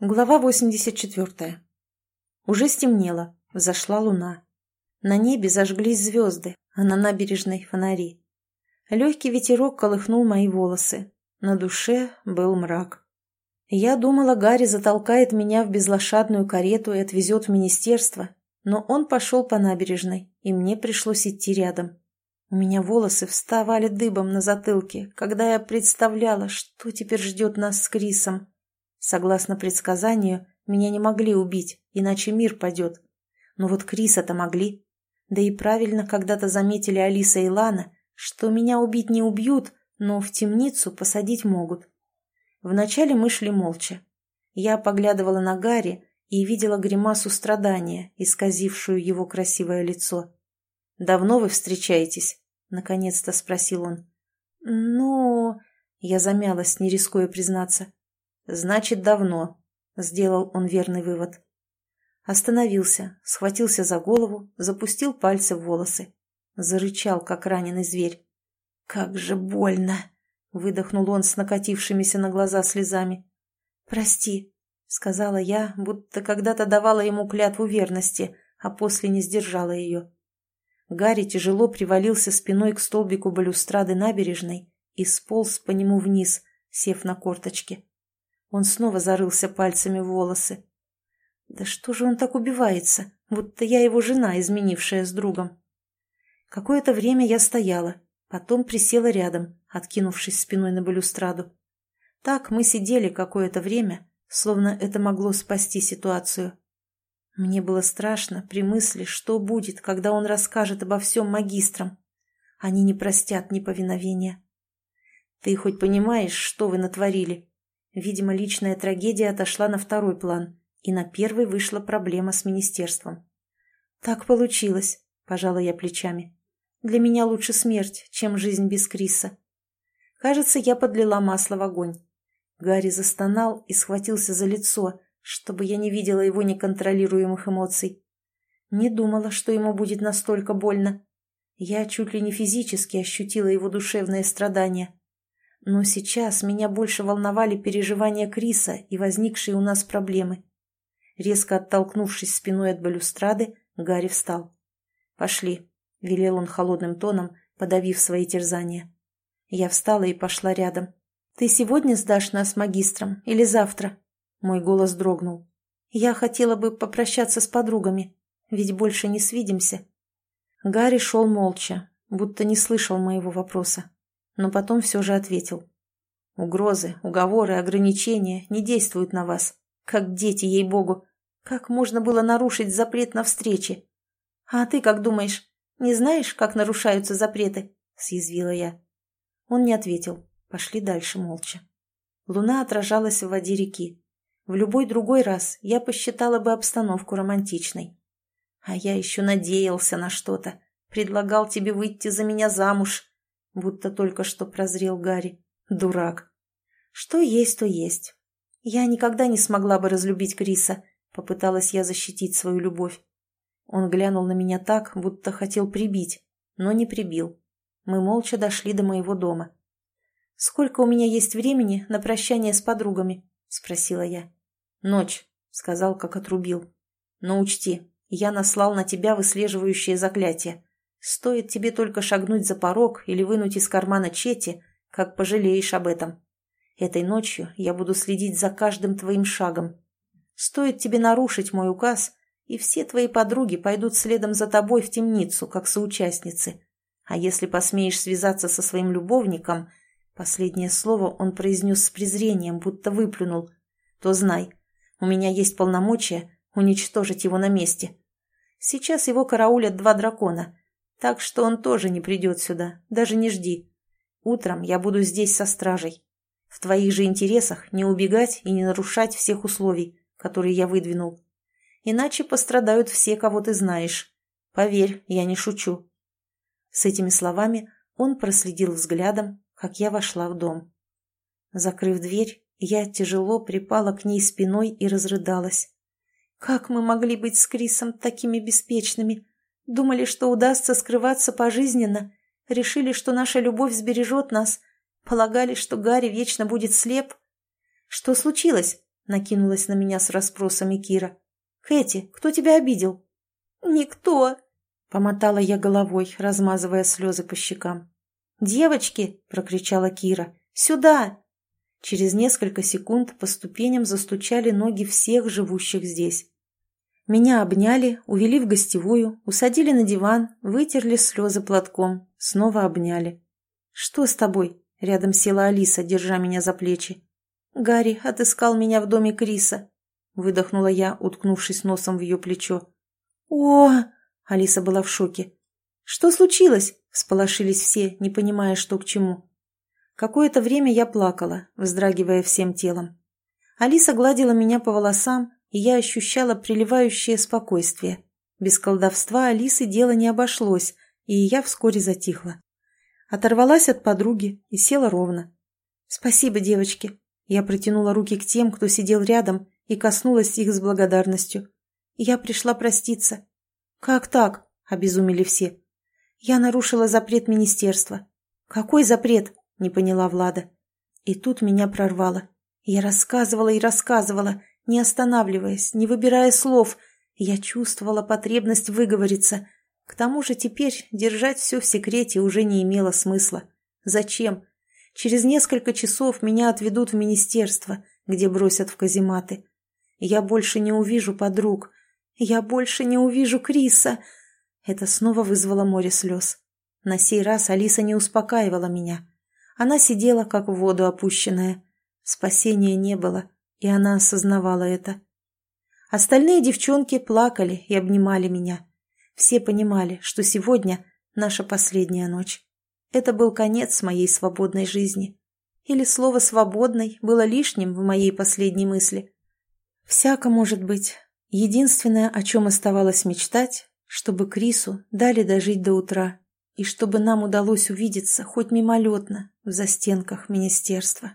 Глава 84. Уже стемнело, взошла луна. На небе зажглись звезды, а на набережной фонари. Легкий ветерок колыхнул мои волосы. На душе был мрак. Я думала, Гарри затолкает меня в безлошадную карету и отвезет в министерство, но он пошел по набережной, и мне пришлось идти рядом. У меня волосы вставали дыбом на затылке, когда я представляла, что теперь ждет нас с Крисом. Согласно предсказанию, меня не могли убить, иначе мир падет. Но вот Криса-то могли. Да и правильно когда-то заметили Алиса и Лана, что меня убить не убьют, но в темницу посадить могут. Вначале мы шли молча. Я поглядывала на Гарри и видела гримасу страдания, исказившую его красивое лицо. «Давно вы встречаетесь?» — наконец-то спросил он. «Ну...» — я замялась, не рискуя признаться. «Значит, давно», — сделал он верный вывод. Остановился, схватился за голову, запустил пальцы в волосы. Зарычал, как раненый зверь. «Как же больно!» — выдохнул он с накатившимися на глаза слезами. «Прости», — сказала я, будто когда-то давала ему клятву верности, а после не сдержала ее. Гарри тяжело привалился спиной к столбику балюстрады набережной и сполз по нему вниз, сев на корточки. Он снова зарылся пальцами в волосы. Да что же он так убивается, будто я его жена, изменившая с другом? Какое-то время я стояла, потом присела рядом, откинувшись спиной на балюстраду. Так мы сидели какое-то время, словно это могло спасти ситуацию. Мне было страшно при мысли, что будет, когда он расскажет обо всем магистрам. Они не простят неповиновения. «Ты хоть понимаешь, что вы натворили?» Видимо, личная трагедия отошла на второй план, и на первый вышла проблема с министерством. «Так получилось», – пожала я плечами. «Для меня лучше смерть, чем жизнь без Криса». Кажется, я подлила масло в огонь. Гарри застонал и схватился за лицо, чтобы я не видела его неконтролируемых эмоций. Не думала, что ему будет настолько больно. Я чуть ли не физически ощутила его душевные страдания. Но сейчас меня больше волновали переживания Криса и возникшие у нас проблемы. Резко оттолкнувшись спиной от балюстрады, Гарри встал. «Пошли», — велел он холодным тоном, подавив свои терзания. Я встала и пошла рядом. «Ты сегодня сдашь нас магистром или завтра?» Мой голос дрогнул. «Я хотела бы попрощаться с подругами, ведь больше не свидимся». Гарри шел молча, будто не слышал моего вопроса но потом все же ответил. «Угрозы, уговоры, ограничения не действуют на вас. Как дети, ей-богу. Как можно было нарушить запрет на встречи? А ты как думаешь, не знаешь, как нарушаются запреты?» – съязвила я. Он не ответил. Пошли дальше молча. Луна отражалась в воде реки. В любой другой раз я посчитала бы обстановку романтичной. А я еще надеялся на что-то. Предлагал тебе выйти за меня замуж будто только что прозрел Гарри. Дурак. Что есть, то есть. Я никогда не смогла бы разлюбить Криса, попыталась я защитить свою любовь. Он глянул на меня так, будто хотел прибить, но не прибил. Мы молча дошли до моего дома. «Сколько у меня есть времени на прощание с подругами?» — спросила я. «Ночь», — сказал, как отрубил. «Но учти, я наслал на тебя выслеживающее заклятие. Стоит тебе только шагнуть за порог или вынуть из кармана чети, как пожалеешь об этом. Этой ночью я буду следить за каждым твоим шагом. Стоит тебе нарушить мой указ, и все твои подруги пойдут следом за тобой в темницу, как соучастницы. А если посмеешь связаться со своим любовником, последнее слово он произнес с презрением, будто выплюнул, то знай, у меня есть полномочия уничтожить его на месте. Сейчас его караулят два дракона, так что он тоже не придет сюда, даже не жди. Утром я буду здесь со стражей. В твоих же интересах не убегать и не нарушать всех условий, которые я выдвинул. Иначе пострадают все, кого ты знаешь. Поверь, я не шучу». С этими словами он проследил взглядом, как я вошла в дом. Закрыв дверь, я тяжело припала к ней спиной и разрыдалась. «Как мы могли быть с Крисом такими беспечными? Думали, что удастся скрываться пожизненно. Решили, что наша любовь сбережет нас. Полагали, что Гарри вечно будет слеп. «Что случилось?» — накинулась на меня с расспросами Кира. «Хэти, кто тебя обидел?» «Никто», — помотала я головой, размазывая слезы по щекам. «Девочки!» — прокричала Кира. «Сюда!» Через несколько секунд по ступеням застучали ноги всех живущих здесь. Меня обняли, увели в гостевую, усадили на диван, вытерли слезы платком, снова обняли. «Что с тобой?» — рядом села Алиса, держа меня за плечи. «Гарри отыскал меня в доме Криса», — выдохнула я, уткнувшись носом в ее плечо. «О!» — Алиса была в шоке. «Что случилось?» — всполошились все, не понимая, что к чему. Какое-то время я плакала, вздрагивая всем телом. Алиса гладила меня по волосам, и я ощущала приливающее спокойствие. Без колдовства Алисы дело не обошлось, и я вскоре затихла. Оторвалась от подруги и села ровно. «Спасибо, девочки!» Я протянула руки к тем, кто сидел рядом, и коснулась их с благодарностью. «Я пришла проститься». «Как так?» — обезумели все. «Я нарушила запрет министерства». «Какой запрет?» — не поняла Влада. И тут меня прорвало. Я рассказывала и рассказывала, не останавливаясь, не выбирая слов. Я чувствовала потребность выговориться. К тому же теперь держать все в секрете уже не имело смысла. Зачем? Через несколько часов меня отведут в министерство, где бросят в казематы. Я больше не увижу подруг. Я больше не увижу Криса. Это снова вызвало море слез. На сей раз Алиса не успокаивала меня. Она сидела, как в воду опущенная. Спасения не было и она осознавала это. Остальные девчонки плакали и обнимали меня. Все понимали, что сегодня наша последняя ночь. Это был конец моей свободной жизни. Или слово «свободной» было лишним в моей последней мысли. Всяко может быть. Единственное, о чем оставалось мечтать, чтобы Крису дали дожить до утра, и чтобы нам удалось увидеться хоть мимолетно в застенках министерства.